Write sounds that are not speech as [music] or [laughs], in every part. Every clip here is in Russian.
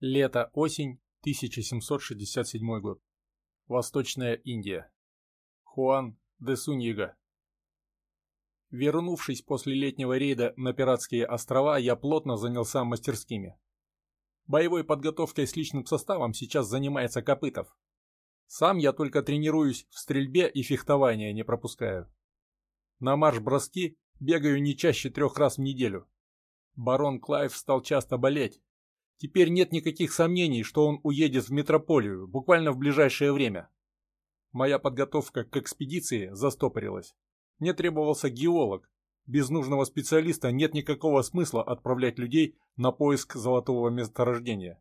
Лето-осень, 1767 год. Восточная Индия. Хуан де Суньига. Вернувшись после летнего рейда на пиратские острова, я плотно занялся мастерскими. Боевой подготовкой с личным составом сейчас занимается Копытов. Сам я только тренируюсь в стрельбе и фехтовании не пропускаю. На марш-броски бегаю не чаще трех раз в неделю. Барон Клайв стал часто болеть, Теперь нет никаких сомнений, что он уедет в метрополию буквально в ближайшее время. Моя подготовка к экспедиции застопорилась. Мне требовался геолог. Без нужного специалиста нет никакого смысла отправлять людей на поиск золотого месторождения.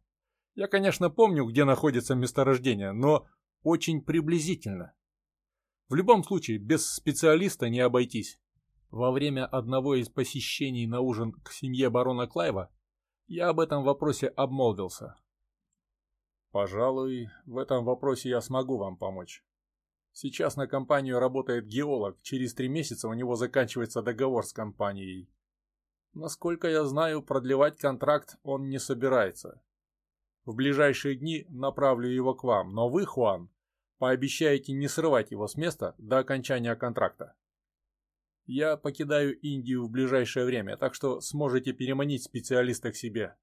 Я, конечно, помню, где находится месторождение, но очень приблизительно. В любом случае, без специалиста не обойтись. Во время одного из посещений на ужин к семье барона Клайва я об этом вопросе обмолвился. Пожалуй, в этом вопросе я смогу вам помочь. Сейчас на компанию работает геолог, через три месяца у него заканчивается договор с компанией. Насколько я знаю, продлевать контракт он не собирается. В ближайшие дни направлю его к вам, но вы, Хуан, пообещаете не срывать его с места до окончания контракта. Я покидаю Индию в ближайшее время, так что сможете переманить специалиста к себе.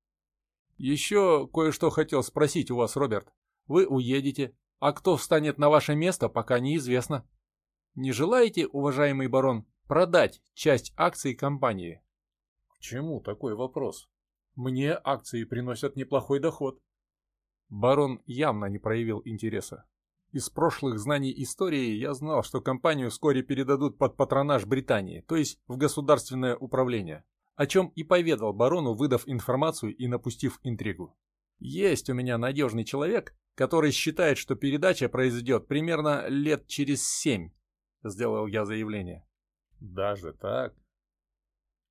Еще кое-что хотел спросить у вас, Роберт. Вы уедете, а кто встанет на ваше место, пока неизвестно. Не желаете, уважаемый барон, продать часть акций компании? К чему такой вопрос? Мне акции приносят неплохой доход. Барон явно не проявил интереса. Из прошлых знаний истории я знал, что компанию вскоре передадут под патронаж Британии, то есть в государственное управление, о чем и поведал барону, выдав информацию и напустив интригу. Есть у меня надежный человек, который считает, что передача произойдет примерно лет через семь, сделал я заявление. Даже так?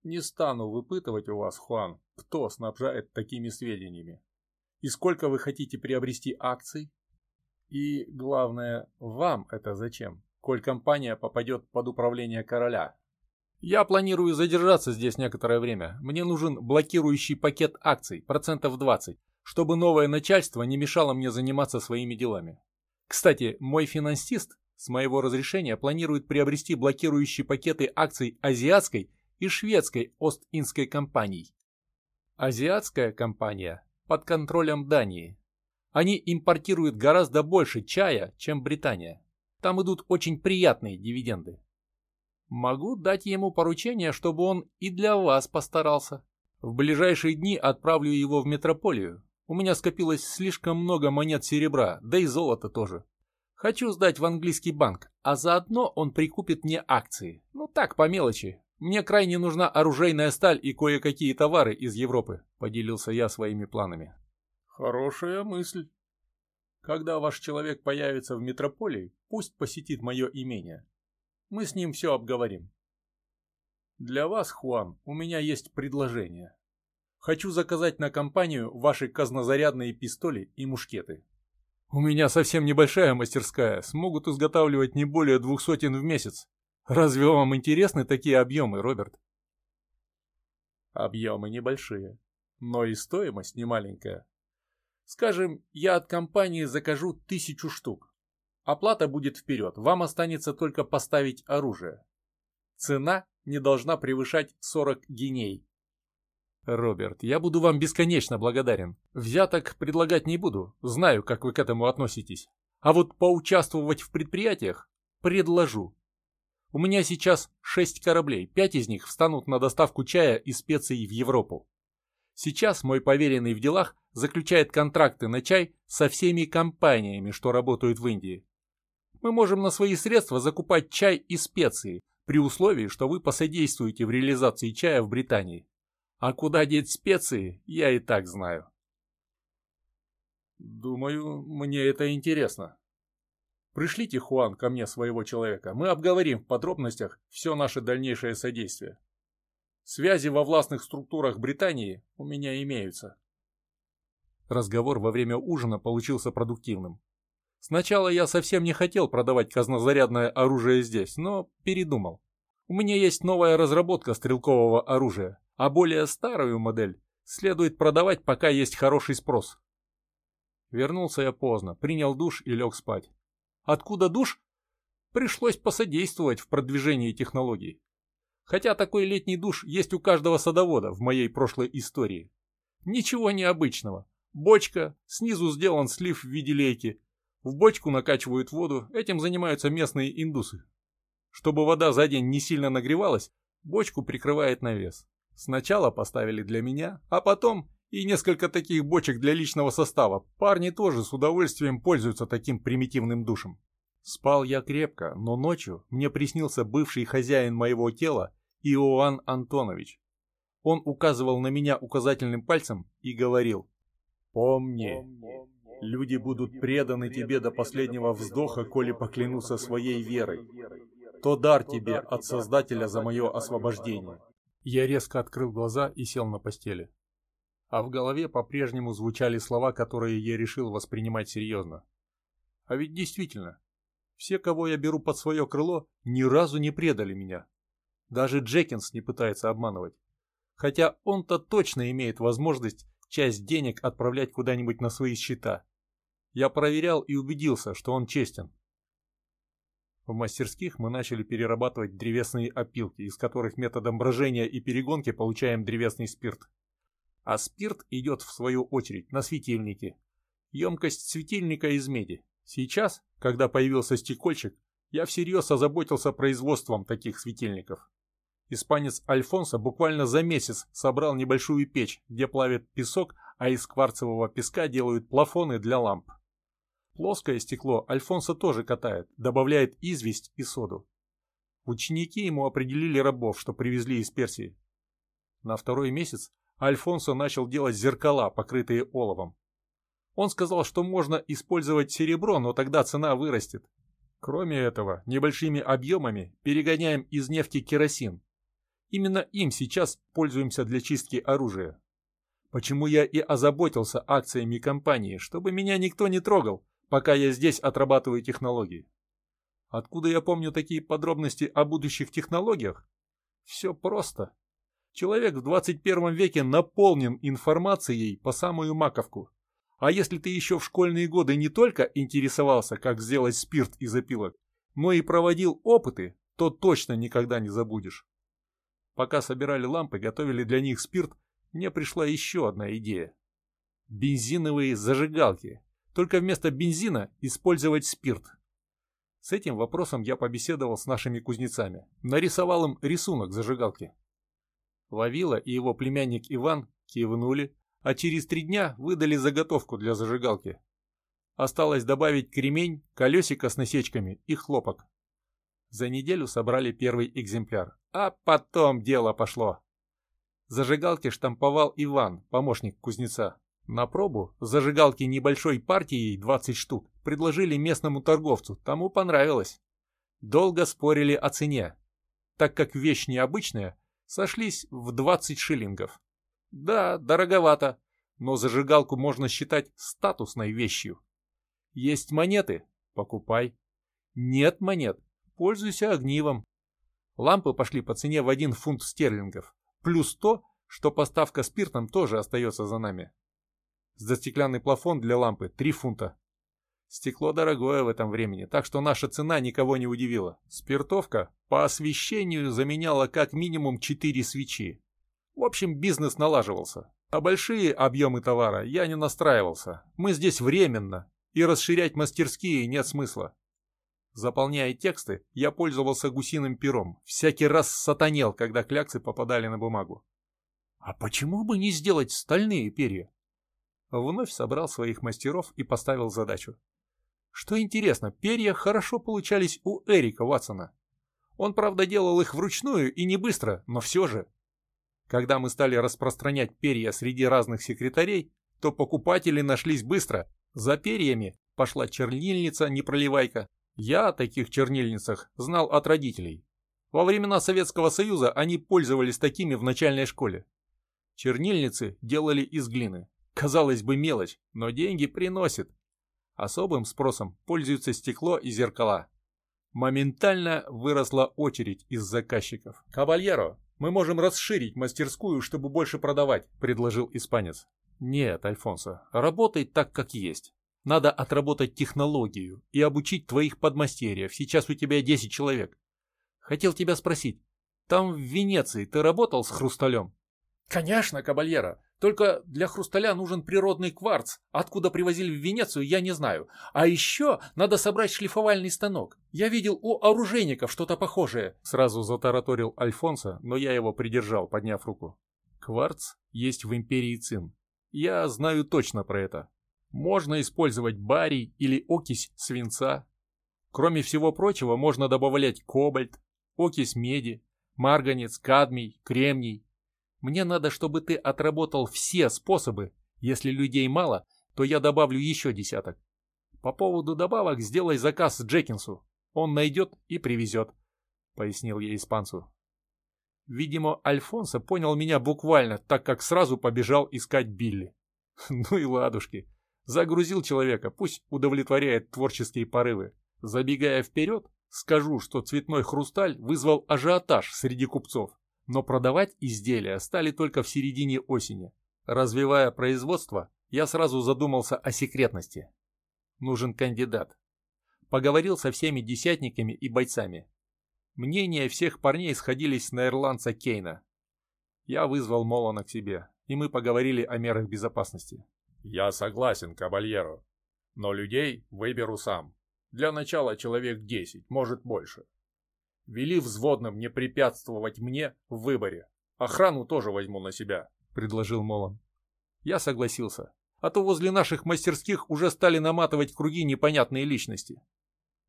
Не стану выпытывать у вас, Хуан, кто снабжает такими сведениями. И сколько вы хотите приобрести акций? И, главное, вам это зачем, коль компания попадет под управление короля? Я планирую задержаться здесь некоторое время. Мне нужен блокирующий пакет акций, процентов 20, чтобы новое начальство не мешало мне заниматься своими делами. Кстати, мой финансист с моего разрешения планирует приобрести блокирующие пакеты акций азиатской и шведской Ост-Индской компаний. Азиатская компания под контролем Дании, они импортируют гораздо больше чая, чем Британия. Там идут очень приятные дивиденды. Могу дать ему поручение, чтобы он и для вас постарался. В ближайшие дни отправлю его в метрополию. У меня скопилось слишком много монет серебра, да и золота тоже. Хочу сдать в английский банк, а заодно он прикупит мне акции. Ну так, по мелочи. Мне крайне нужна оружейная сталь и кое-какие товары из Европы, поделился я своими планами. Хорошая мысль. Когда ваш человек появится в метрополии, пусть посетит мое имение. Мы с ним все обговорим. Для вас, Хуан, у меня есть предложение. Хочу заказать на компанию ваши казнозарядные пистоли и мушкеты. У меня совсем небольшая мастерская, смогут изготавливать не более двух сотен в месяц. Разве вам интересны такие объемы, Роберт? Объемы небольшие, но и стоимость немаленькая. Скажем, я от компании закажу тысячу штук. Оплата будет вперед, вам останется только поставить оружие. Цена не должна превышать 40 геней. Роберт, я буду вам бесконечно благодарен. Взяток предлагать не буду, знаю, как вы к этому относитесь. А вот поучаствовать в предприятиях предложу. У меня сейчас шесть кораблей, пять из них встанут на доставку чая и специй в Европу. Сейчас мой поверенный в делах заключает контракты на чай со всеми компаниями, что работают в Индии. Мы можем на свои средства закупать чай и специи, при условии, что вы посодействуете в реализации чая в Британии. А куда деть специи, я и так знаю. Думаю, мне это интересно. Пришлите, Хуан, ко мне своего человека. Мы обговорим в подробностях все наше дальнейшее содействие. Связи во властных структурах Британии у меня имеются. Разговор во время ужина получился продуктивным. Сначала я совсем не хотел продавать казнозарядное оружие здесь, но передумал. У меня есть новая разработка стрелкового оружия, а более старую модель следует продавать, пока есть хороший спрос. Вернулся я поздно, принял душ и лег спать. Откуда душ? Пришлось посодействовать в продвижении технологий. Хотя такой летний душ есть у каждого садовода в моей прошлой истории. Ничего необычного. Бочка, снизу сделан слив в виде лейки. В бочку накачивают воду, этим занимаются местные индусы. Чтобы вода за день не сильно нагревалась, бочку прикрывает навес. Сначала поставили для меня, а потом и несколько таких бочек для личного состава. Парни тоже с удовольствием пользуются таким примитивным душем. Спал я крепко, но ночью мне приснился бывший хозяин моего тела Иоанн Антонович. Он указывал на меня указательным пальцем и говорил «Помни, люди будут преданы тебе до последнего вздоха, коли поклянутся своей верой. То дар тебе от Создателя за мое освобождение». Я резко открыл глаза и сел на постели а в голове по-прежнему звучали слова, которые я решил воспринимать серьезно. А ведь действительно, все, кого я беру под свое крыло, ни разу не предали меня. Даже Джекинс не пытается обманывать. Хотя он-то точно имеет возможность часть денег отправлять куда-нибудь на свои счета. Я проверял и убедился, что он честен. В мастерских мы начали перерабатывать древесные опилки, из которых методом брожения и перегонки получаем древесный спирт а спирт идет в свою очередь на светильники. Емкость светильника из меди. Сейчас, когда появился стекольчик, я всерьез озаботился производством таких светильников. Испанец Альфонсо буквально за месяц собрал небольшую печь, где плавят песок, а из кварцевого песка делают плафоны для ламп. Плоское стекло Альфонсо тоже катает, добавляет известь и соду. Ученики ему определили рабов, что привезли из Персии. На второй месяц Альфонсо начал делать зеркала, покрытые оловом. Он сказал, что можно использовать серебро, но тогда цена вырастет. Кроме этого, небольшими объемами перегоняем из нефти керосин. Именно им сейчас пользуемся для чистки оружия. Почему я и озаботился акциями компании, чтобы меня никто не трогал, пока я здесь отрабатываю технологии. Откуда я помню такие подробности о будущих технологиях? Все просто. Человек в 21 веке наполнен информацией по самую маковку. А если ты еще в школьные годы не только интересовался, как сделать спирт из опилок, но и проводил опыты, то точно никогда не забудешь. Пока собирали лампы, готовили для них спирт, мне пришла еще одна идея. Бензиновые зажигалки. Только вместо бензина использовать спирт. С этим вопросом я побеседовал с нашими кузнецами. Нарисовал им рисунок зажигалки. Вавила и его племянник Иван кивнули, а через три дня выдали заготовку для зажигалки. Осталось добавить кремень, колесико с насечками и хлопок. За неделю собрали первый экземпляр, а потом дело пошло. Зажигалки штамповал Иван, помощник кузнеца. На пробу зажигалки небольшой партией 20 штук предложили местному торговцу, тому понравилось. Долго спорили о цене. Так как вещь необычная, сошлись в 20 шиллингов. Да, дороговато, но зажигалку можно считать статусной вещью. Есть монеты – покупай. Нет монет – пользуйся огнивом. Лампы пошли по цене в один фунт стерлингов, плюс то, что поставка спиртом тоже остается за нами. За стеклянный плафон для лампы 3 фунта. Стекло дорогое в этом времени, так что наша цена никого не удивила. Спиртовка по освещению заменяла как минимум 4 свечи. В общем, бизнес налаживался. А большие объемы товара я не настраивался. Мы здесь временно, и расширять мастерские нет смысла. Заполняя тексты, я пользовался гусиным пером. Всякий раз сатанел, когда кляксы попадали на бумагу. А почему бы не сделать стальные перья? Вновь собрал своих мастеров и поставил задачу. Что интересно, перья хорошо получались у Эрика Ватсона. Он, правда, делал их вручную и не быстро, но все же. Когда мы стали распространять перья среди разных секретарей, то покупатели нашлись быстро. За перьями пошла чернильница, не проливайка. Я о таких чернильницах знал от родителей. Во времена Советского Союза они пользовались такими в начальной школе. Чернильницы делали из глины. Казалось бы мелочь, но деньги приносит. Особым спросом пользуются стекло и зеркала. Моментально выросла очередь из заказчиков. «Кабальеро, мы можем расширить мастерскую, чтобы больше продавать», – предложил испанец. «Нет, Альфонсо, работай так, как есть. Надо отработать технологию и обучить твоих подмастерьев. Сейчас у тебя 10 человек. Хотел тебя спросить, там в Венеции ты работал с хрусталем? Конечно, кабальера. Только для хрусталя нужен природный кварц. Откуда привозили в Венецию, я не знаю. А еще надо собрать шлифовальный станок. Я видел у оружейников что-то похожее. Сразу затараторил Альфонсо, но я его придержал, подняв руку. Кварц есть в империи Цин. Я знаю точно про это. Можно использовать барий или окись свинца. Кроме всего прочего, можно добавлять кобальт, окись меди, марганец, кадмий, кремний, мне надо, чтобы ты отработал все способы. Если людей мало, то я добавлю еще десяток. По поводу добавок сделай заказ Джекинсу. Он найдет и привезет», — пояснил я испанцу. Видимо, Альфонсо понял меня буквально, так как сразу побежал искать Билли. [laughs] Ну и ладушки. Загрузил человека, пусть удовлетворяет творческие порывы. Забегая вперед, скажу, что цветной хрусталь вызвал ажиотаж среди купцов но продавать изделия стали только в середине осени. Развивая производство, я сразу задумался о секретности. Нужен кандидат. Поговорил со всеми десятниками и бойцами. Мнения всех парней сходились на ирландца Кейна. Я вызвал Молона к себе, и мы поговорили о мерах безопасности. «Я согласен, кабальеро, но людей выберу сам. Для начала человек 10, может больше. Вели взводным не препятствовать мне в выборе. Охрану тоже возьму на себя», — предложил Молон. Я согласился. А то возле наших мастерских уже стали наматывать круги непонятные личности.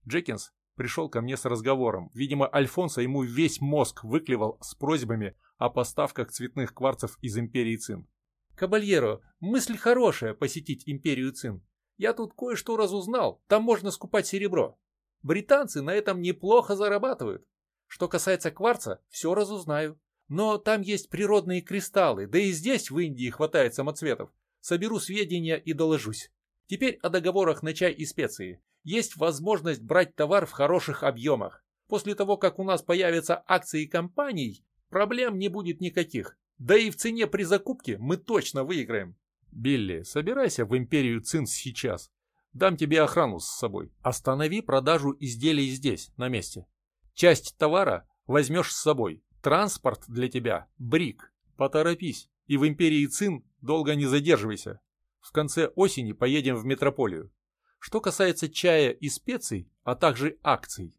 Джекинс пришел ко мне с разговором. Видимо, Альфонсо ему весь мозг выклевал с просьбами о поставках цветных кварцев из Империи Цин. «Кабальеро, мысль хорошая посетить Империю Цин. Я тут кое-что разузнал, там можно скупать серебро. Британцы на этом неплохо зарабатывают. Что касается кварца, все разузнаю. Но там есть природные кристаллы, да и здесь, в Индии, хватает самоцветов. Соберу сведения и доложусь. Теперь о договорах на чай и специи. Есть возможность брать товар в хороших объемах. После того, как у нас появятся акции компаний, проблем не будет никаких. Да и в цене при закупке мы точно выиграем. Билли, собирайся в империю Цин сейчас. Дам тебе охрану с собой. Останови продажу изделий здесь, на месте. Часть товара возьмешь с собой. Транспорт для тебя – брик. Поторопись. И в империи Цин долго не задерживайся. В конце осени поедем в метрополию. Что касается чая и специй, а также акций.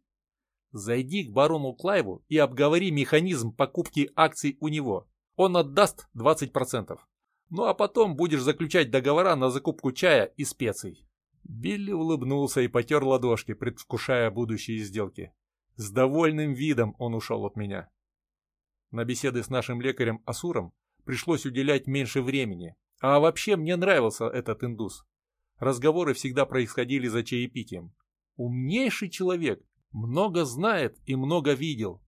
Зайди к барону Клайву и обговори механизм покупки акций у него. Он отдаст 20%. Ну а потом будешь заключать договора на закупку чая и специй. Билли улыбнулся и потер ладошки, предвкушая будущие сделки. С довольным видом он ушел от меня. На беседы с нашим лекарем Асуром пришлось уделять меньше времени. А вообще мне нравился этот индус. Разговоры всегда происходили за чаепитием. Умнейший человек, много знает и много видел.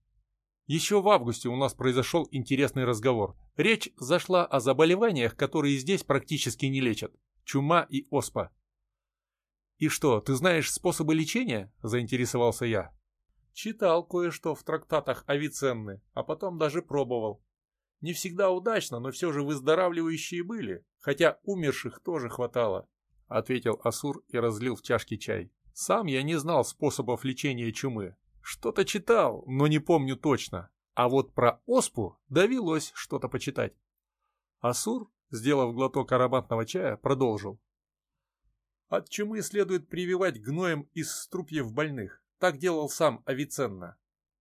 Еще в августе у нас произошел интересный разговор. Речь зашла о заболеваниях, которые здесь практически не лечат. Чума и оспа. «И что, ты знаешь способы лечения?» – заинтересовался я. Читал кое-что в трактатах Авиценны, а потом даже пробовал. Не всегда удачно, но все же выздоравливающие были, хотя умерших тоже хватало, — ответил Асур и разлил в чашке чай. Сам я не знал способов лечения чумы. Что-то читал, но не помню точно. А вот про оспу довелось что-то почитать. Асур, сделав глоток ароматного чая, продолжил. От чумы следует прививать гноем из струпьев больных. Так делал сам Авиценна.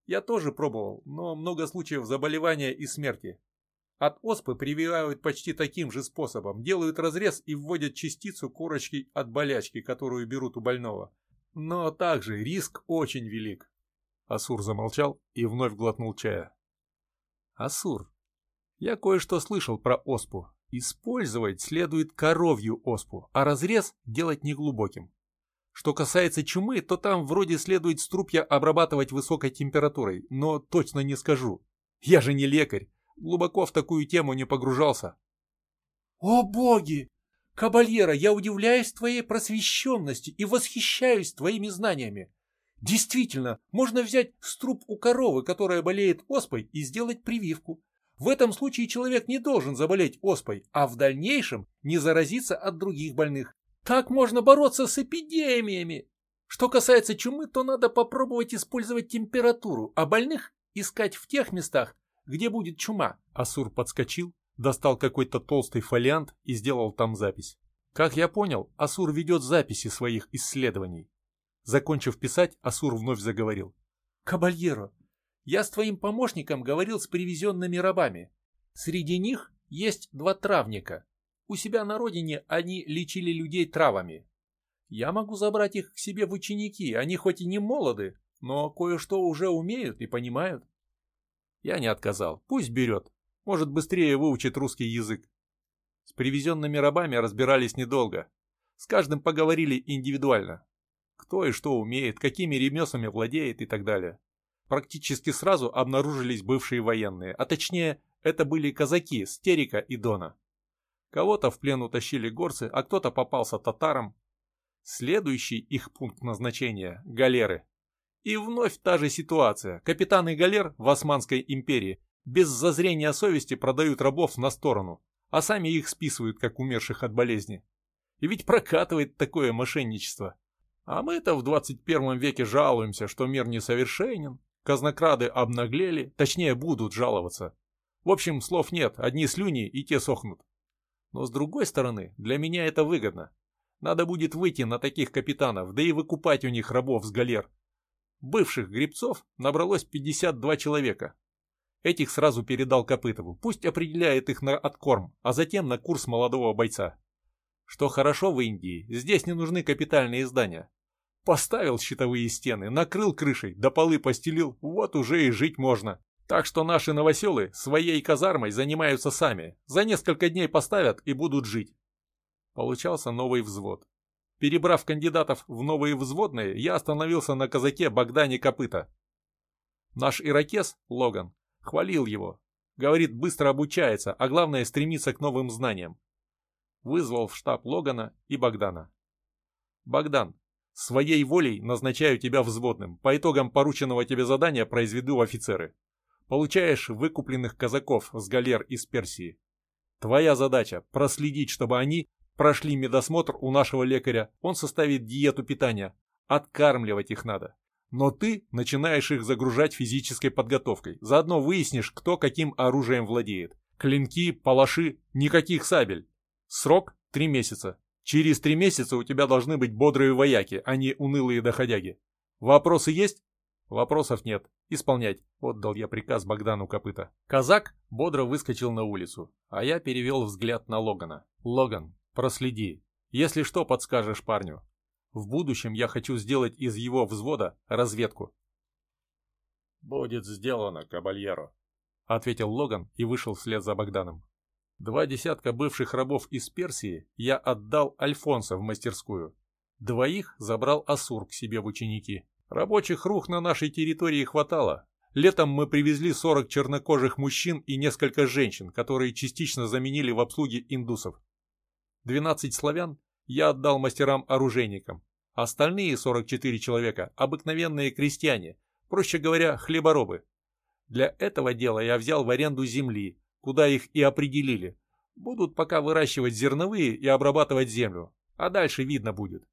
Я тоже пробовал, но много случаев заболевания и смерти. От оспы прививают почти таким же способом. Делают разрез и вводят частицу корочки от болячки, которую берут у больного. Но также риск очень велик. Асур замолчал и вновь глотнул чая. Асур, я кое-что слышал про оспу. Использовать следует коровью оспу, а разрез делать неглубоким. Что касается чумы, то там вроде следует струпья обрабатывать высокой температурой, но точно не скажу. Я же не лекарь, глубоко в такую тему не погружался. «О боги! Кабальера, я удивляюсь твоей просвещенности и восхищаюсь твоими знаниями. Действительно, можно взять струп у коровы, которая болеет оспой, и сделать прививку. В этом случае человек не должен заболеть оспой, а в дальнейшем не заразиться от других больных. Так можно бороться с эпидемиями. Что касается чумы, то надо попробовать использовать температуру, а больных искать в тех местах, где будет чума. Асур подскочил, достал какой-то толстый фолиант и сделал там запись. Как я понял, Асур ведет записи своих исследований. Закончив писать, Асур вновь заговорил. «Кабальеро, я с твоим помощником говорил с привезенными рабами. Среди них есть два травника. У себя на родине они лечили людей травами. Я могу забрать их к себе в ученики, они хоть и не молоды, но кое-что уже умеют и понимают. Я не отказал. Пусть берет. Может, быстрее выучит русский язык. С привезенными рабами разбирались недолго. С каждым поговорили индивидуально. Кто и что умеет, какими ремеслами владеет и так далее. Практически сразу обнаружились бывшие военные, а точнее, это были казаки Стерика и Дона. Кого-то в плен утащили горцы, а кто-то попался татарам. Следующий их пункт назначения – галеры. И вновь та же ситуация. Капитаны галер в Османской империи без зазрения совести продают рабов на сторону, а сами их списывают, как умерших от болезни. И ведь прокатывает такое мошенничество. А мы-то в 21 веке жалуемся, что мир несовершенен, казнокрады обнаглели, точнее будут жаловаться. В общем, слов нет, одни слюни и те сохнут. Но с другой стороны, для меня это выгодно. Надо будет выйти на таких капитанов, да и выкупать у них рабов с галер. Бывших грибцов набралось 52 человека, Этих сразу передал Копытову. Пусть определяет их на откорм, а затем на курс молодого бойца. Что хорошо в Индии, здесь не нужны капитальные здания. Поставил щитовые стены, накрыл крышей, до полы постелил, вот уже и жить можно. Так что наши новоселы своей казармой занимаются сами. За несколько дней поставят и будут жить. Получался новый взвод. Перебрав кандидатов в новые взводные, я остановился на казаке Богдане Копыта. Наш ирокез, Логан, Хвалил его. Говорит, быстро обучается, а главное стремится к новым знаниям. Вызвал в штаб Логана и Богдана. Богдан, своей волей назначаю тебя взводным. По итогам порученного тебе задания произведу офицеры. Получаешь выкупленных казаков с галер из Персии. Твоя задача – проследить, чтобы они прошли медосмотр у нашего лекаря, он составит диету питания. Откармливать их надо. Но ты начинаешь их загружать физической подготовкой. Заодно выяснишь, кто каким оружием владеет. Клинки, палаши, никаких сабель. Срок – три месяца. Через три месяца у тебя должны быть бодрые вояки, а не унылые доходяги. Вопросы есть? Вопросов нет. Исполнять. Отдал я приказ Богдану Копыта. Казак бодро выскочил на улицу, а я перевел взгляд на Логана. Логан, проследи. Если что, подскажешь парню. В будущем я хочу сделать из его взвода разведку. «Будет сделано, кабальеро», — ответил Логан и вышел вслед за Богданом. Два десятка бывших рабов из Персии я отдал Альфонсо в мастерскую. Двоих забрал Асур к себе в ученики. Рабочих рук на нашей территории хватало. Летом мы привезли 40 чернокожих мужчин и несколько женщин, которые частично заменили в обслуге индусов. 12 славян я отдал мастерам-оружейникам. Остальные 44 человека – обыкновенные крестьяне, проще говоря, хлеборобы. Для этого дела я взял в аренду земли, куда их и определили. Будут пока выращивать зерновые и обрабатывать землю, а дальше видно будет.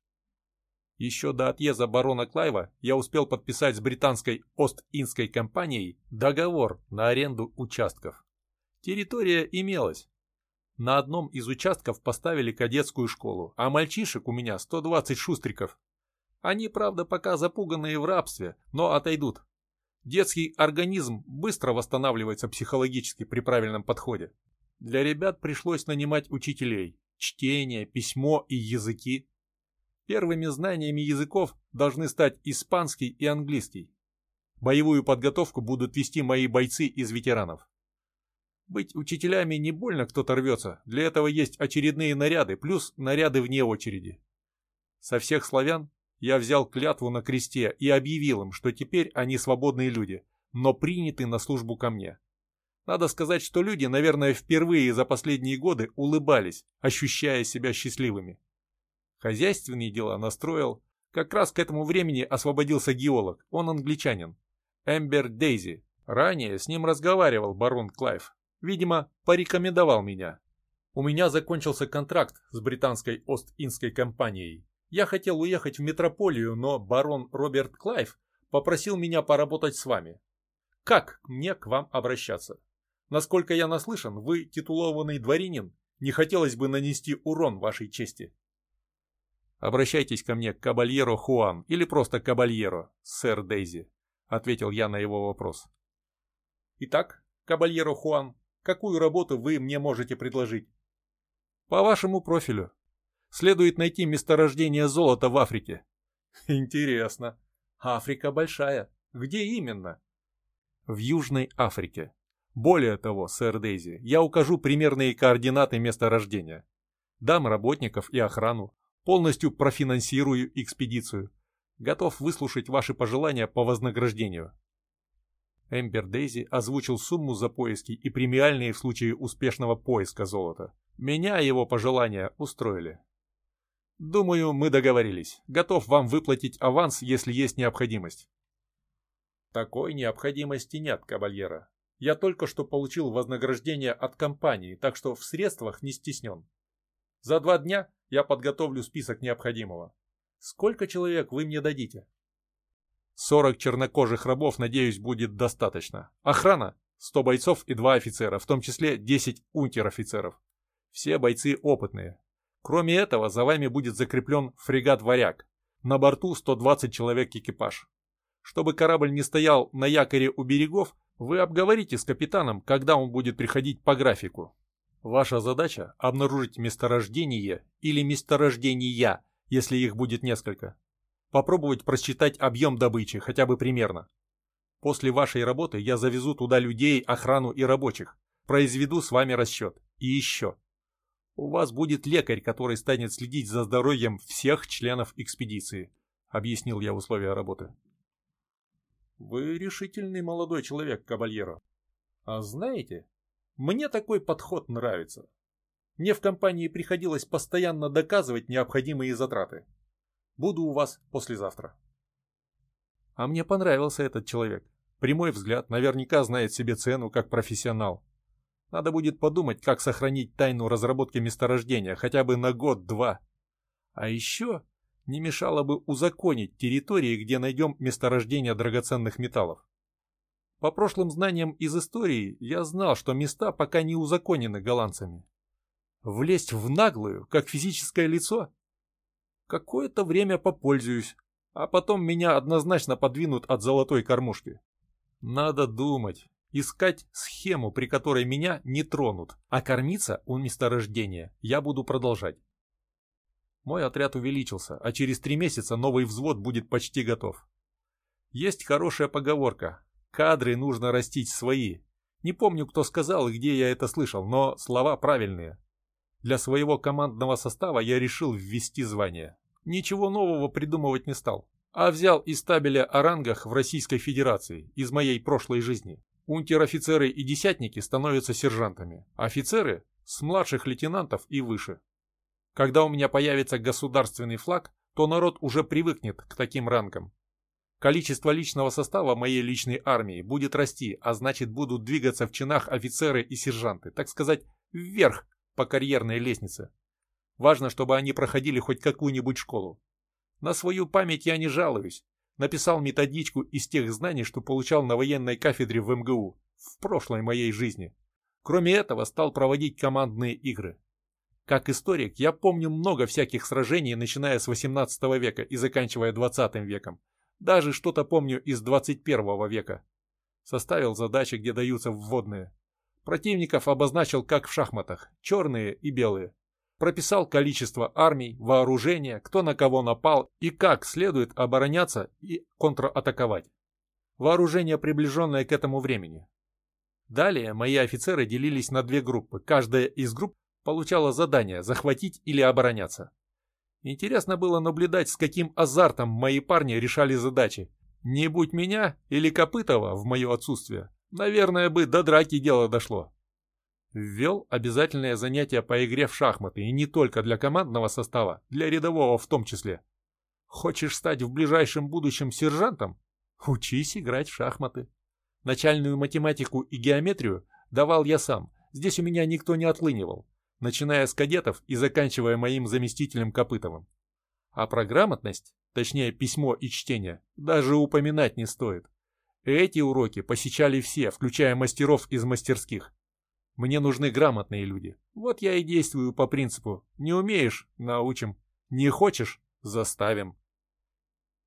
Еще до отъезда барона Клайва я успел подписать с британской Ост-Индской компанией договор на аренду участков. Территория имелась, на одном из участков поставили кадетскую школу, а мальчишек у меня 120 шустриков. Они, правда, пока запуганные в рабстве, но отойдут. Детский организм быстро восстанавливается психологически при правильном подходе. Для ребят пришлось нанимать учителей. Чтение, письмо и языки. Первыми знаниями языков должны стать испанский и английский. Боевую подготовку будут вести мои бойцы из ветеранов. Быть учителями не больно кто-то рвется, для этого есть очередные наряды, плюс наряды вне очереди. Со всех славян я взял клятву на кресте и объявил им, что теперь они свободные люди, но приняты на службу ко мне. Надо сказать, что люди, наверное, впервые за последние годы улыбались, ощущая себя счастливыми. Хозяйственные дела настроил. Как раз к этому времени освободился геолог, он англичанин. Эмбер Дейзи. Ранее с ним разговаривал барон Клайв. Видимо, порекомендовал меня. У меня закончился контракт с британской Ост-Индской компанией. Я хотел уехать в метрополию, но барон Роберт Клайв попросил меня поработать с вами. Как мне к вам обращаться? Насколько я наслышан, вы титулованный дворянин. Не хотелось бы нанести урон вашей чести. Обращайтесь ко мне, кабальеро Хуан, или просто кабальеро, сэр Дейзи, ответил я на его вопрос. Итак, кабальеро Хуан, какую работу вы мне можете предложить? По вашему профилю. Следует найти месторождение золота в Африке. Интересно. Африка большая. Где именно? В Южной Африке. Более того, сэр Дейзи, я укажу примерные координаты месторождения. Дам работников и охрану. Полностью профинансирую экспедицию. Готов выслушать ваши пожелания по вознаграждению. Эмбер Дейзи озвучил сумму за поиски и премиальные в случае успешного поиска золота. Меня его пожелания устроили. Думаю, мы договорились. Готов вам выплатить аванс, если есть необходимость. Такой необходимости нет, кабальера. Я только что получил вознаграждение от компании, так что в средствах не стеснен. За два дня я подготовлю список необходимого. Сколько человек вы мне дадите? Сорок чернокожих рабов, надеюсь, будет достаточно. Охрана – сто бойцов и два офицера, в том числе десять унтер-офицеров. Все бойцы опытные. Кроме этого, за вами будет закреплен фрегат «Варяг». На борту 120 человек экипаж. Чтобы корабль не стоял на якоре у берегов, вы обговорите с капитаном, когда он будет приходить по графику. Ваша задача – обнаружить месторождение или месторождения, если их будет несколько. Попробовать просчитать объем добычи, хотя бы примерно. После вашей работы я завезу туда людей, охрану и рабочих. Произведу с вами расчет. И еще. У вас будет лекарь, который станет следить за здоровьем всех членов экспедиции, объяснил я условия работы. Вы решительный молодой человек, кабальеро. А знаете, мне такой подход нравится. Мне в компании приходилось постоянно доказывать необходимые затраты. Буду у вас послезавтра. А мне понравился этот человек. Прямой взгляд, наверняка знает себе цену как профессионал. Надо будет подумать, как сохранить тайну разработки месторождения хотя бы на год-два. А еще не мешало бы узаконить территории, где найдем месторождение драгоценных металлов. По прошлым знаниям из истории я знал, что места пока не узаконены голландцами. Влезть в наглую, как физическое лицо? Какое-то время попользуюсь, а потом меня однозначно подвинут от золотой кормушки. Надо думать, искать схему, при которой меня не тронут, а кормиться у месторождения я буду продолжать. Мой отряд увеличился, а через три месяца новый взвод будет почти готов. Есть хорошая поговорка «Кадры нужно растить свои». Не помню, кто сказал и где я это слышал, но слова правильные. Для своего командного состава я решил ввести звание. Ничего нового придумывать не стал, а взял из табеля о рангах в Российской Федерации, из моей прошлой жизни. Унтер-офицеры и десятники становятся сержантами, офицеры – с младших лейтенантов и выше. Когда у меня появится государственный флаг, то народ уже привыкнет к таким рангам. Количество личного состава моей личной армии будет расти, а значит будут двигаться в чинах офицеры и сержанты, так сказать, вверх по карьерной лестнице. Важно, чтобы они проходили хоть какую-нибудь школу. На свою память я не жалуюсь. Написал методичку из тех знаний, что получал на военной кафедре в МГУ в прошлой моей жизни. Кроме этого, стал проводить командные игры. Как историк, я помню много всяких сражений, начиная с 18 века и заканчивая 20 веком. Даже что-то помню из 21 века. Составил задачи, где даются вводные. Противников обозначил как в шахматах, черные и белые. Прописал количество армий, вооружения, кто на кого напал и как следует обороняться и контратаковать. Вооружение, приближенное к этому времени. Далее мои офицеры делились на две группы. Каждая из групп получала задание захватить или обороняться. Интересно было наблюдать, с каким азартом мои парни решали задачи. Не будь меня или Копытова в мое отсутствие, наверное бы до драки дело дошло. Ввел обязательное занятие по игре в шахматы, и не только для командного состава, для рядового в том числе. Хочешь стать в ближайшем будущем сержантом? Учись играть в шахматы. Начальную математику и геометрию давал я сам, здесь у меня никто не отлынивал. начиная с кадетов и заканчивая моим заместителем Копытовым. А про грамотность, точнее письмо и чтение, даже упоминать не стоит. Эти уроки посещали все, включая мастеров из мастерских. Мне нужны грамотные люди. Вот я и действую по принципу «не умеешь – научим, не хочешь – заставим».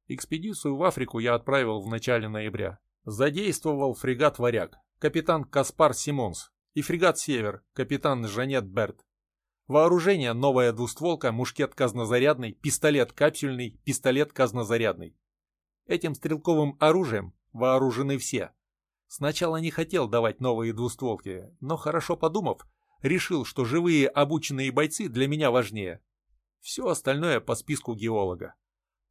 Экспедицию в Африку я отправил в начале ноября. Задействовал фрегат «Варяг», капитан Каспар Симонс, и фрегат «Север», капитан Жанет Берт. Вооружение – новая двустволка, мушкет казнозарядный, пистолет капсюльный, пистолет казнозарядный. Этим стрелковым оружием вооружены все. Сначала не хотел давать новые двустволки, но хорошо подумав, решил, что живые обученные бойцы для меня важнее. Все остальное по списку геолога.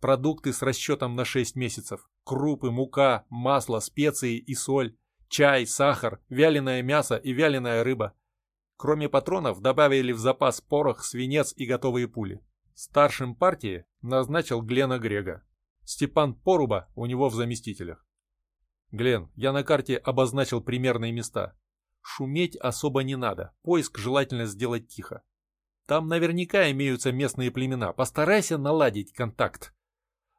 Продукты с расчетом на 6 месяцев. Крупы, мука, масло, специи и соль. Чай, сахар, вяленое мясо и вяленая рыба. Кроме патронов добавили в запас порох, свинец и готовые пули. Старшим партии назначил Глена Грега. Степан Поруба у него в заместителях. Глен, я на карте обозначил примерные места. Шуметь особо не надо, поиск желательно сделать тихо. Там наверняка имеются местные племена, постарайся наладить контакт.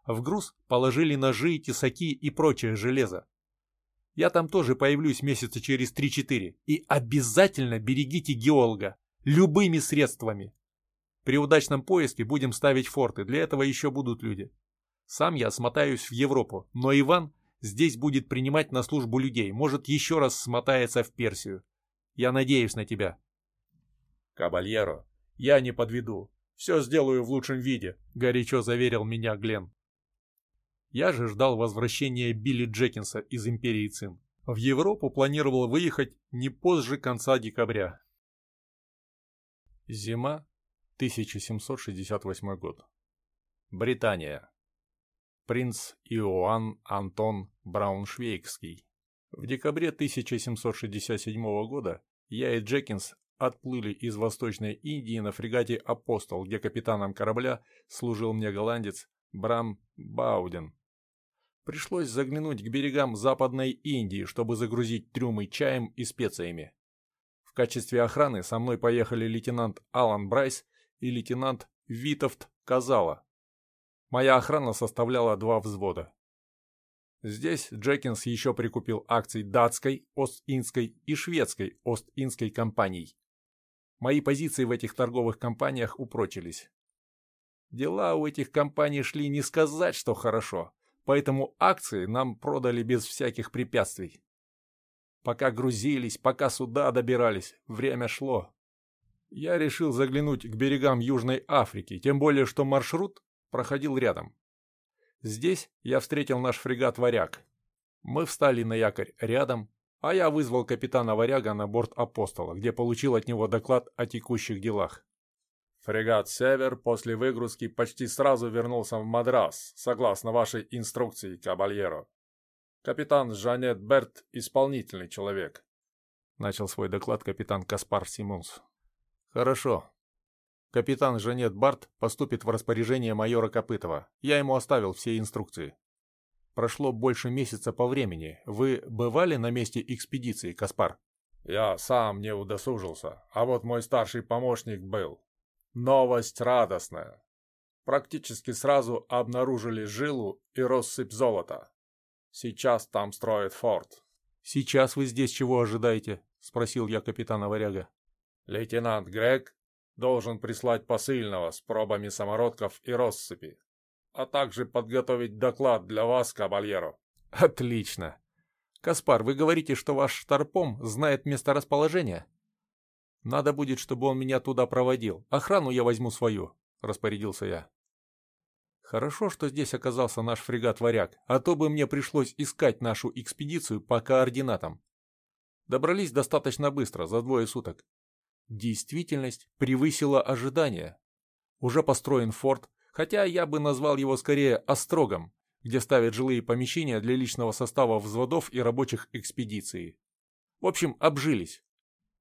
В груз положили ножи, тесаки и прочее железо. Я там тоже появлюсь месяца через 3-4. И обязательно берегите геолога. Любыми средствами. При удачном поиске будем ставить форты. Для этого еще будут люди. Сам я смотаюсь в Европу, но Иван здесь будет принимать на службу людей. Может, еще раз смотается в Персию. Я надеюсь на тебя. Кабальеро, я не подведу. Все сделаю в лучшем виде, горячо заверил меня Глен. Я же ждал возвращения Билли Джекинса из Империи Цин. В Европу планировал выехать не позже конца декабря. Зима, 1768 год. Британия. Принц Иоанн Антон Брауншвейгский. В декабре 1767 года я и Джекинс отплыли из Восточной Индии на фрегате «Апостол», где капитаном корабля служил мне голландец Брам Бауден. Пришлось заглянуть к берегам Западной Индии, чтобы загрузить трюмы чаем и специями. В качестве охраны со мной поехали лейтенант Алан Брайс и лейтенант Витовт Казала. Моя охрана составляла два взвода. Здесь Джекинс еще прикупил акций датской, Ост-Индской и шведской Ост-Индской компаний. Мои позиции в этих торговых компаниях упрочились. Дела у этих компаний шли не сказать, что хорошо поэтому акции нам продали без всяких препятствий. Пока грузились, пока сюда добирались, время шло. Я решил заглянуть к берегам Южной Африки, тем более, что маршрут проходил рядом. Здесь я встретил наш фрегат «Варяг». Мы встали на якорь рядом, а я вызвал капитана «Варяга» на борт «Апостола», где получил от него доклад о текущих делах. Фрегат «Север» после выгрузки почти сразу вернулся в Мадрас, согласно вашей инструкции, кабальеро. Капитан Жанет Берт – исполнительный человек. Начал свой доклад капитан Каспар Симонс. Хорошо. Капитан Жанет Барт поступит в распоряжение майора Копытова. Я ему оставил все инструкции. Прошло больше месяца по времени. Вы бывали на месте экспедиции, Каспар? Я сам не удосужился, а вот мой старший помощник был. Новость радостная. Практически сразу обнаружили жилу и россыпь золота. Сейчас там строят форт. «Сейчас вы здесь чего ожидаете?» — спросил я капитана Варяга. «Лейтенант Грег должен прислать посыльного с пробами самородков и россыпи, а также подготовить доклад для вас, кабальеро». [laughs] «Отлично! Каспар, вы говорите, что ваш Старпом знает месторасположение?» Надо будет, чтобы он меня туда проводил. Охрану я возьму свою», — распорядился я. Хорошо, что здесь оказался наш фрегат «Варяг», а то бы мне пришлось искать нашу экспедицию по координатам. Добрались достаточно быстро, за двое суток. Действительность превысила ожидания. Уже построен форт, хотя я бы назвал его скорее острогом, где ставят жилые помещения для личного состава взводов и рабочих экспедиции. В общем, обжились.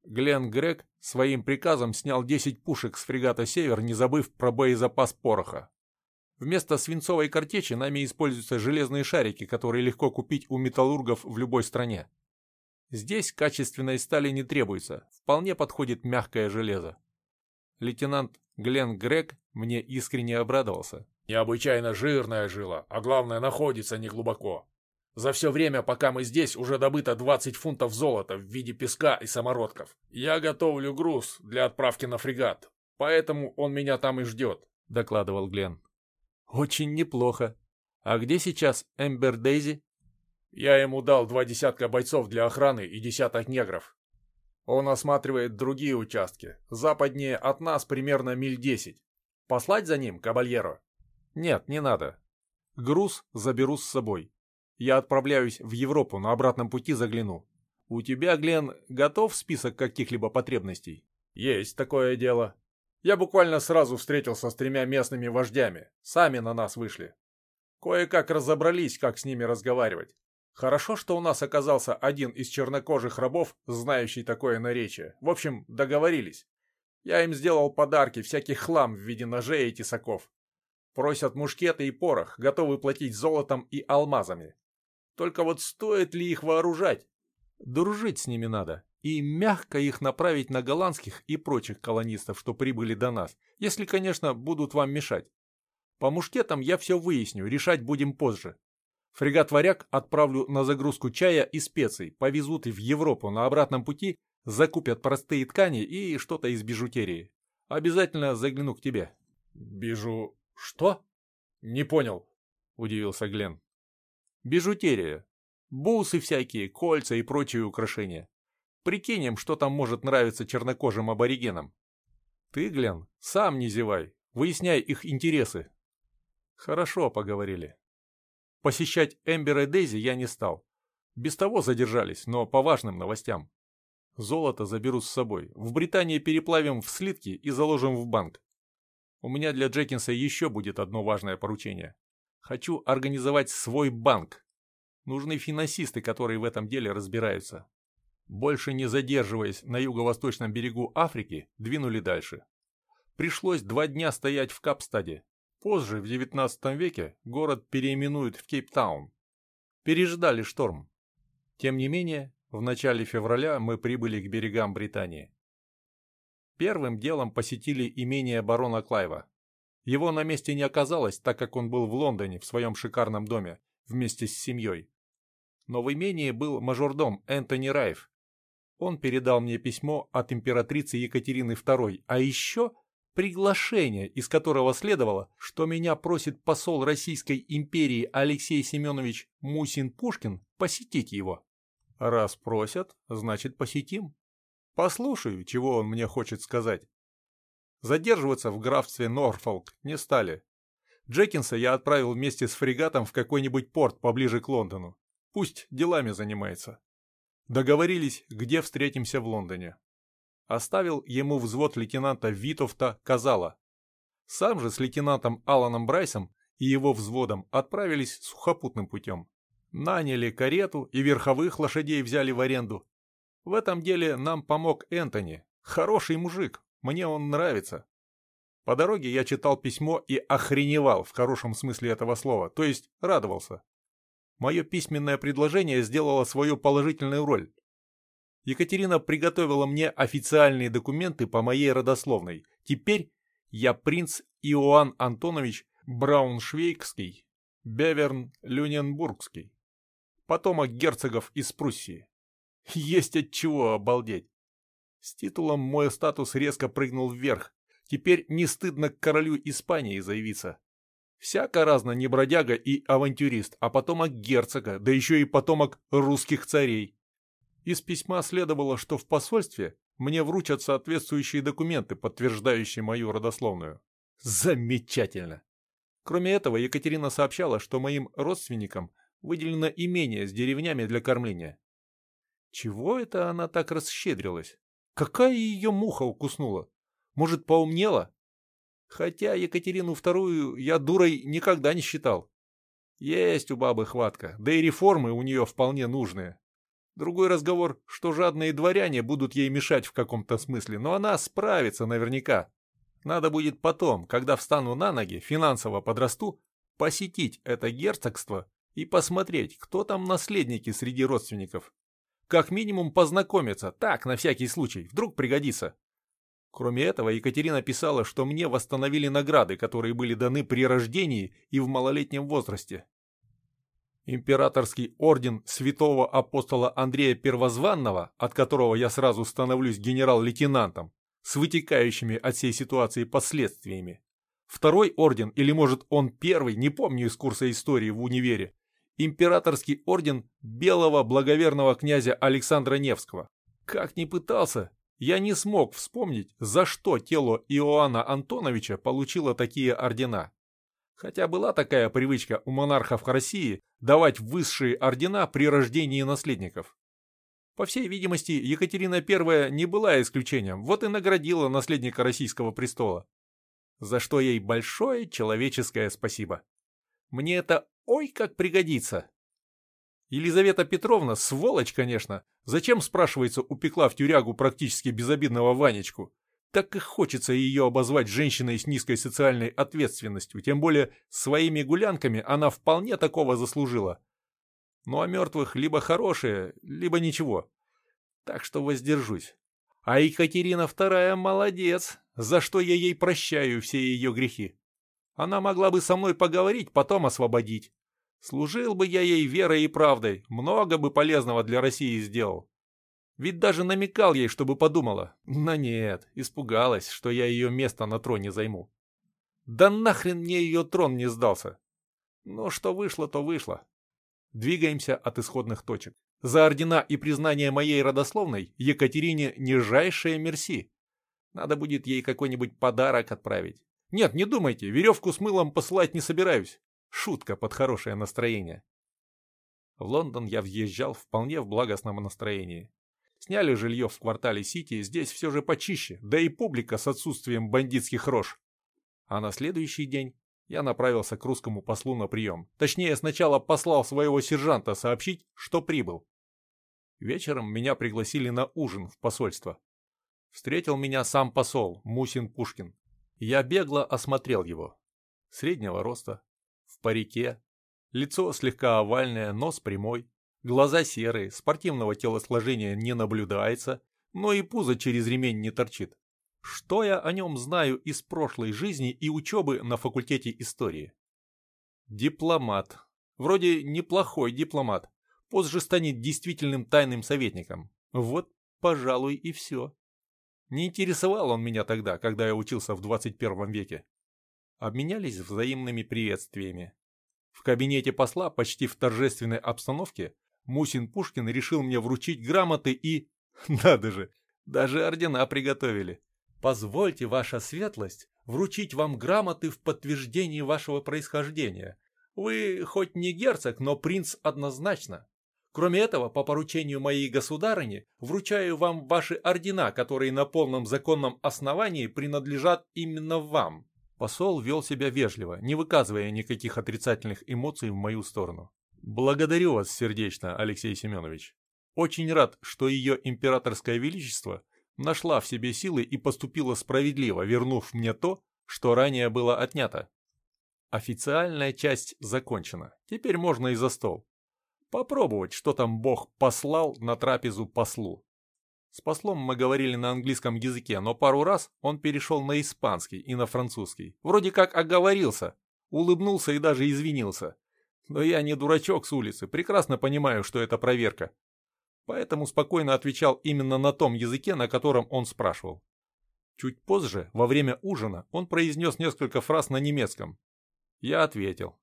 Глен Грег своим приказом снял 10 пушек с фрегата «Север», не забыв про боезапас пороха. Вместо свинцовой картечи нами используются железные шарики, которые легко купить у металлургов в любой стране. Здесь качественной стали не требуется, вполне подходит мягкое железо. Лейтенант Глен Грег мне искренне обрадовался. Необычайно жирная жила, а главное находится неглубоко. За все время, пока мы здесь, уже добыто 20 фунтов золота в виде песка и самородков. Я готовлю груз для отправки на фрегат, поэтому он меня там и ждет», — докладывал Глен. «Очень неплохо. А где сейчас Эмбер Дейзи?» «Я ему дал два десятка бойцов для охраны и десяток негров. Он осматривает другие участки, западнее от нас примерно миль десять. Послать за ним, кабальеро?» «Нет, не надо. Груз заберу с собой. Я отправляюсь в Европу, на обратном пути загляну. У тебя, Глен, готов список каких-либо потребностей? Есть такое дело. Я буквально сразу встретился с тремя местными вождями. Сами на нас вышли. Кое-как разобрались, как с ними разговаривать. Хорошо, что у нас оказался один из чернокожих рабов, знающий такое наречие. В общем, договорились. Я им сделал подарки, всякий хлам в виде ножей и тесаков. Просят мушкеты и порох, готовы платить золотом и алмазами. Только вот стоит ли их вооружать? Дружить с ними надо. И мягко их направить на голландских и прочих колонистов, что прибыли до нас, если, конечно, будут вам мешать. По мушкетам я все выясню, решать будем позже. Фрегат «Варяг» отправлю на загрузку чая и специй, повезут и в Европу на обратном пути, закупят простые ткани и что-то из бижутерии. Обязательно загляну к тебе. Бижу... что? Не понял, удивился Глен. Бижутерия. Бусы всякие, кольца и прочие украшения. Прикинем, что там может нравиться чернокожим аборигенам. Ты, Глен, сам не зевай, выясняй их интересы. Хорошо, поговорили. Посещать Эмбер и Дейзи я не стал. Без того задержались, но по важным новостям. Золото заберу с собой. В Британии переплавим в слитки и заложим в банк. У меня для Джекинса еще будет одно важное поручение. Хочу организовать свой банк. Нужны финансисты, которые в этом деле разбираются. Больше не задерживаясь на юго-восточном берегу Африки, двинули дальше. Пришлось два дня стоять в Капстаде. Позже, в XIX веке, город переименуют в Кейптаун. Переждали шторм. Тем не менее, в начале февраля мы прибыли к берегам Британии. Первым делом посетили имение барона Клайва. Его на месте не оказалось, так как он был в Лондоне в своем шикарном доме вместе с семьей. Но в имении был мажордом Энтони Райф. Он передал мне письмо от императрицы Екатерины II, а еще приглашение, из которого следовало, что меня просит посол Российской империи Алексей Семенович Мусин-Пушкин посетить его. Раз просят, значит посетим. Послушаю, чего он мне хочет сказать. Задерживаться в графстве Норфолк не стали. Джекинса я отправил вместе с фрегатом в какой-нибудь порт поближе к Лондону. Пусть делами занимается. Договорились, где встретимся в Лондоне. Оставил ему взвод лейтенанта Витовта Казала. Сам же с лейтенантом Аланом Брайсом и его взводом отправились сухопутным путем. Наняли карету и верховых лошадей взяли в аренду. В этом деле нам помог Энтони. Хороший мужик, мне он нравится. По дороге я читал письмо и охреневал в хорошем смысле этого слова, то есть радовался. Мое письменное предложение сделало свою положительную роль. Екатерина приготовила мне официальные документы по моей родословной. Теперь я принц Иоанн Антонович Брауншвейгский, Беверн Люненбургский, потомок герцогов из Пруссии. Есть от чего обалдеть. С титулом мой статус резко прыгнул вверх. Теперь не стыдно к королю Испании заявиться. Всяко разно не бродяга и авантюрист, а потомок герцога, да еще и потомок русских царей. Из письма следовало, что в посольстве мне вручат соответствующие документы, подтверждающие мою родословную. Замечательно! Кроме этого, Екатерина сообщала, что моим родственникам выделено имение с деревнями для кормления. Чего это она так расщедрилась? Какая ее муха укуснула? Может, поумнела? Хотя Екатерину Вторую я дурой никогда не считал. Есть у бабы хватка, да и реформы у нее вполне нужные. Другой разговор, что жадные дворяне будут ей мешать в каком-то смысле, но она справится наверняка. Надо будет потом, когда встану на ноги, финансово подрасту, посетить это герцогство и посмотреть, кто там наследники среди родственников. Как минимум познакомиться, так, на всякий случай, вдруг пригодится. Кроме этого, Екатерина писала, что мне восстановили награды, которые были даны при рождении и в малолетнем возрасте. Императорский орден святого апостола Андрея Первозванного, от которого я сразу становлюсь генерал-лейтенантом, с вытекающими от всей ситуации последствиями. Второй орден, или может он первый, не помню из курса истории в универе, императорский орден белого благоверного князя Александра Невского. Как ни пытался, я не смог вспомнить, за что тело Иоанна Антоновича получило такие ордена. Хотя была такая привычка у монархов России давать высшие ордена при рождении наследников. По всей видимости, Екатерина I не была исключением, вот и наградила наследника российского престола. За что ей большое человеческое спасибо. Мне это ой как пригодится. Елизавета Петровна, сволочь, конечно. Зачем, спрашивается, упекла в тюрягу практически безобидного Ванечку? Так и хочется ее обозвать женщиной с низкой социальной ответственностью, тем более своими гулянками она вполне такого заслужила. Ну а мертвых либо хорошие, либо ничего. Так что воздержусь. А Екатерина II молодец, за что я ей прощаю все ее грехи. Она могла бы со мной поговорить, потом освободить. Служил бы я ей верой и правдой, много бы полезного для России сделал. Ведь даже намекал ей, чтобы подумала. Но нет, испугалась, что я ее место на троне займу. Да нахрен мне ее трон не сдался. Но что вышло, то вышло. Двигаемся от исходных точек. За ордена и признание моей родословной Екатерине нижайшее мерси. Надо будет ей какой-нибудь подарок отправить. Нет, не думайте, веревку с мылом посылать не собираюсь. Шутка под хорошее настроение. В Лондон я въезжал вполне в благостном настроении. Сняли жилье в квартале Сити, здесь все же почище, да и публика с отсутствием бандитских рож. А на следующий день я направился к русскому послу на прием. Точнее, сначала послал своего сержанта сообщить, что прибыл. Вечером меня пригласили на ужин в посольство. Встретил меня сам посол, Мусин Пушкин. Я бегло осмотрел его. Среднего роста, в парике, лицо слегка овальное, нос прямой, глаза серые, спортивного телосложения не наблюдается, но и пузо через ремень не торчит. Что я о нем знаю из прошлой жизни и учебы на факультете истории? Дипломат. Вроде неплохой дипломат. Позже станет действительным тайным советником. Вот, пожалуй, и все. Не интересовал он меня тогда, когда я учился в 21 веке обменялись взаимными приветствиями. В кабинете посла почти в торжественной обстановке Мусин Пушкин решил мне вручить грамоты и... [laughs] Надо же, даже ордена приготовили. Позвольте, ваша светлость, вручить вам грамоты в подтверждении вашего происхождения. Вы хоть не герцог, но принц однозначно. Кроме этого, по поручению моей государыни, вручаю вам ваши ордена, которые на полном законном основании принадлежат именно вам. Посол вел себя вежливо, не выказывая никаких отрицательных эмоций в мою сторону. «Благодарю вас сердечно, Алексей Семенович. Очень рад, что ее императорское величество нашла в себе силы и поступила справедливо, вернув мне то, что ранее было отнято. Официальная часть закончена. Теперь можно и за стол. Попробовать, что там Бог послал на трапезу послу. С послом мы говорили на английском языке, но пару раз он перешел на испанский и на французский. Вроде как оговорился, улыбнулся и даже извинился. Но я не дурачок с улицы, прекрасно понимаю, что это проверка. Поэтому спокойно отвечал именно на том языке, на котором он спрашивал. Чуть позже, во время ужина, он произнес несколько фраз на немецком. Я ответил.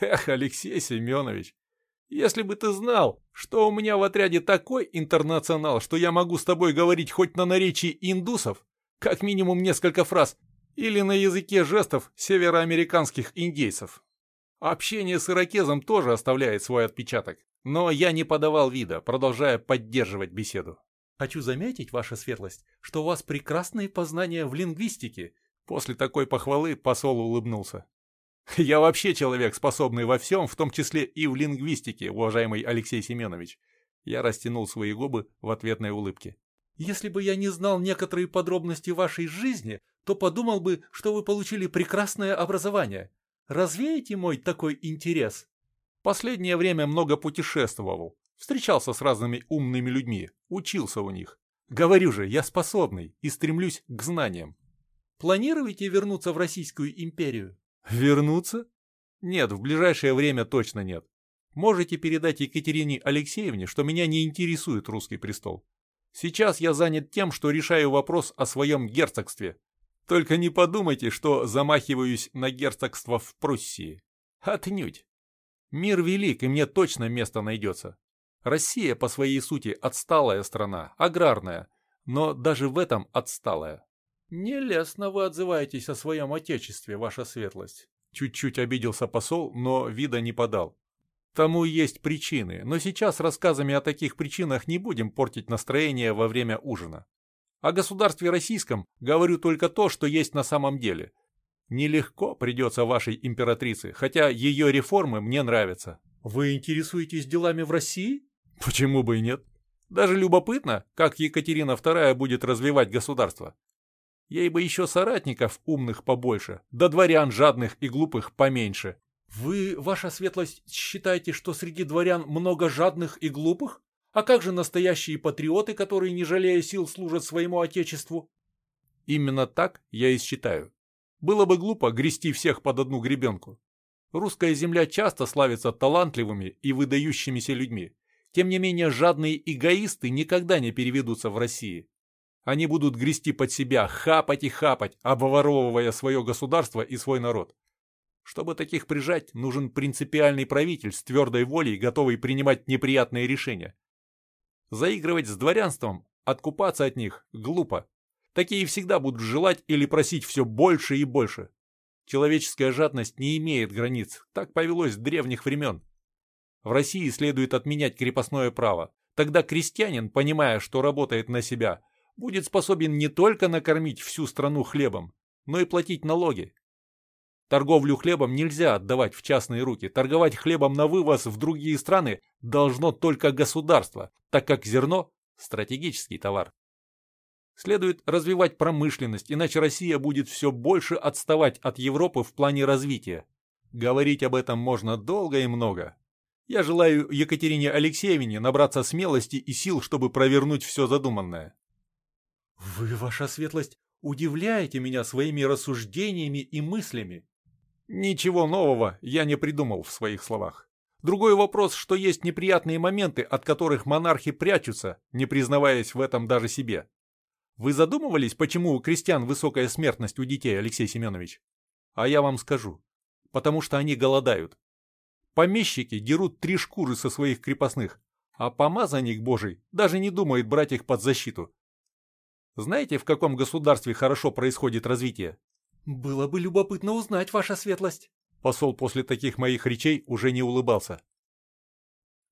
«Эх, Алексей Семенович, если бы ты знал, что у меня в отряде такой интернационал, что я могу с тобой говорить хоть на наречии индусов, как минимум несколько фраз, или на языке жестов североамериканских индейцев. Общение с иракезом тоже оставляет свой отпечаток, но я не подавал вида, продолжая поддерживать беседу. Хочу заметить, ваша светлость, что у вас прекрасные познания в лингвистике. После такой похвалы посол улыбнулся. [laughs] Я вообще человек, способный во всем, в том числе и в лингвистике, уважаемый Алексей Семенович. Я растянул свои губы в ответной улыбке. Если бы я не знал некоторые подробности вашей жизни, то подумал бы, что вы получили прекрасное образование. Развеете мой такой интерес? Последнее время много путешествовал, встречался с разными умными людьми, учился у них. Говорю же, я способный и стремлюсь к знаниям. Планируете вернуться в Российскую империю? Вернуться? Нет, в ближайшее время точно нет. Можете передать Екатерине Алексеевне, что меня не интересует русский престол. Сейчас я занят тем, что решаю вопрос о своем герцогстве. Только не подумайте, что замахиваюсь на герцогство в Пруссии. Отнюдь. Мир велик, и мне точно место найдется. Россия по своей сути отсталая страна, аграрная, но даже в этом отсталая. Нелестно вы отзываетесь о своем отечестве, ваша светлость. Чуть-чуть обиделся посол, но вида не подал. Тому есть причины, но сейчас рассказами о таких причинах не будем портить настроение во время ужина. О государстве российском говорю только то, что есть на самом деле. Нелегко придется вашей императрице, хотя ее реформы мне нравятся. Вы интересуетесь делами в России? Почему бы и нет? Даже любопытно, как Екатерина II будет развивать государство. Ей бы еще соратников умных побольше, да дворян жадных и глупых поменьше. Вы, ваша светлость, считаете, что среди дворян много жадных и глупых? А как же настоящие патриоты, которые, не жалея сил, служат своему отечеству? Именно так я и считаю. Было бы глупо грести всех под одну гребенку. Русская земля часто славится талантливыми и выдающимися людьми. Тем не менее, жадные эгоисты никогда не переведутся в России. Они будут грести под себя, хапать и хапать, обворовывая свое государство и свой народ. Чтобы таких прижать, нужен принципиальный правитель с твердой волей, готовый принимать неприятные решения. Заигрывать с дворянством, откупаться от них – глупо. Такие всегда будут желать или просить все больше и больше. Человеческая жадность не имеет границ, так повелось с древних времен. В России следует отменять крепостное право. Тогда крестьянин, понимая, что работает на себя, будет способен не только накормить всю страну хлебом, но и платить налоги. Торговлю хлебом нельзя отдавать в частные руки. Торговать хлебом на вывоз в другие страны должно только государство, так как зерно – стратегический товар. Следует развивать промышленность, иначе Россия будет все больше отставать от Европы в плане развития. Говорить об этом можно долго и много. Я желаю Екатерине Алексеевне набраться смелости и сил, чтобы провернуть все задуманное. Вы, ваша светлость, удивляете меня своими рассуждениями и мыслями. Ничего нового я не придумал в своих словах. Другой вопрос, что есть неприятные моменты, от которых монархи прячутся, не признаваясь в этом даже себе. Вы задумывались, почему у крестьян высокая смертность у детей, Алексей Семенович? А я вам скажу. Потому что они голодают. Помещики дерут три шкуры со своих крепостных, а помазанник божий даже не думает брать их под защиту. Знаете, в каком государстве хорошо происходит развитие? Было бы любопытно узнать, ваша светлость. Посол после таких моих речей уже не улыбался.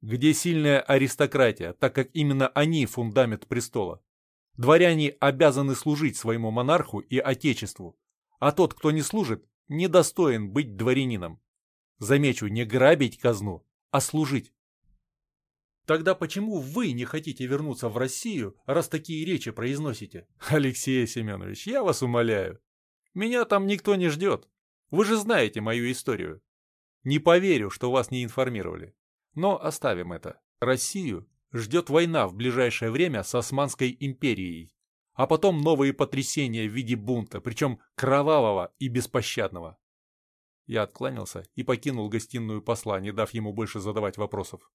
Где сильная аристократия, так как именно они фундамент престола. Дворяне обязаны служить своему монарху и отечеству, а тот, кто не служит, недостоин быть дворянином. Замечу, не грабить казну, а служить. Тогда почему вы не хотите вернуться в Россию, раз такие речи произносите? Алексей Семенович, я вас умоляю. Меня там никто не ждет. Вы же знаете мою историю. Не поверю, что вас не информировали. Но оставим это. Россию ждет война в ближайшее время с Османской империей. А потом новые потрясения в виде бунта, причем кровавого и беспощадного. Я откланялся и покинул гостиную посла, не дав ему больше задавать вопросов.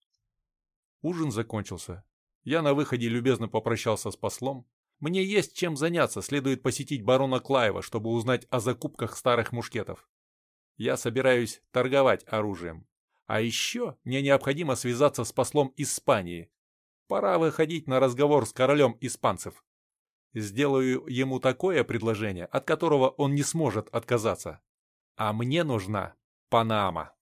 Ужин закончился. Я на выходе любезно попрощался с послом. Мне есть чем заняться, следует посетить барона Клаева, чтобы узнать о закупках старых мушкетов. Я собираюсь торговать оружием. А еще мне необходимо связаться с послом Испании. Пора выходить на разговор с королем испанцев. Сделаю ему такое предложение, от которого он не сможет отказаться. А мне нужна Панама.